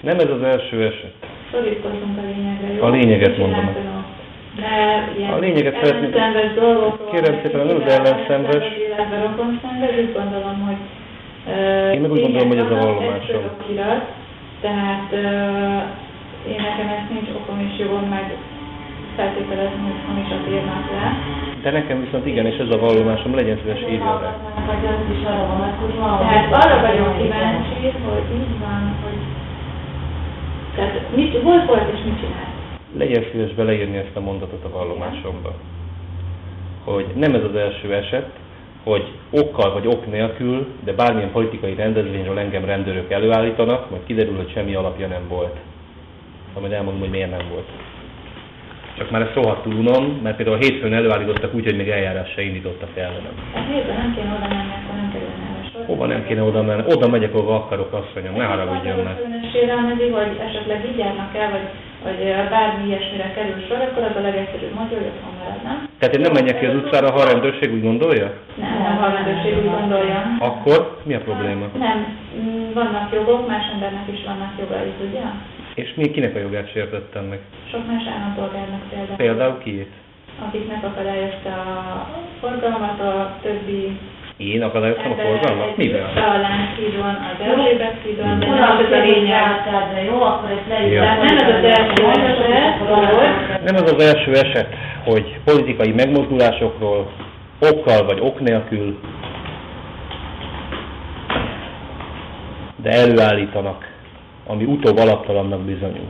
Nem ez az első eset. Szorítkozunk a lényegre, jó? A lényeget mondom. ilyen A lényeget szeretném- Kérem szépen, nem az ellenszenves. úgy gondolom, hogy Én meg úgy gondolom, hogy ez a vallomásom. tehát én nekem ezt nincs okom és jogom meg feltételezni, hogy hamisat írnak le. De nekem viszont igen, és ez a vallomásom, legyen szíves le. Vonatkozóan, Tehát arra vagyok kíváncsi, hogy így van, hogy tehát mit, hol volt és mit csinált? Legyen szíves beleírni ezt a mondatot a vallomásomba. Hogy nem ez az első eset, hogy okkal vagy ok nélkül, de bármilyen politikai rendezvényről engem rendőrök előállítanak, majd kiderül, hogy semmi alapja nem volt. Majd elmondom, hogy miért nem volt. Csak már ezt rohadtul unom, mert például a hétfőn előállítottak úgy, hogy még eljárás se indítottak ellenem. Hát hétben nem kéne oda menni, akkor nem Hova nem kéne oda menni? Oda megyek, ahova akarok, asszonyom, ne haragudjon meg. Sérelmezi, vagy esetleg így járnak el, vagy, vagy ö, bármi ilyesmire kerül sor, akkor az a legegyszerűbb módja, hogy otthon marad, nem? Tehát én nem menjek ki az utcára, a rendőrség úgy gondolja? Nem, nem a rendőrség úgy gondolja. Akkor mi a probléma? Nem, mm, vannak jogok, más embernek is vannak jogai, ugye? És mi kinek a jogát sértettem meg? Sok más állampolgárnak például. Például kiét? akik megakadályozta a forgalmat, a többi Én akadályoztam a forgalmat? Mivel? A Lánchídon, az Erzsébet hídon, de nem az a lényeg. jó, akkor ezt. Tehát nem ez az első eset, Nem az az első eset, hogy politikai megmozdulásokról okkal vagy ok nélkül, de előállítanak, ami utóbb alaptalannak bizonyul.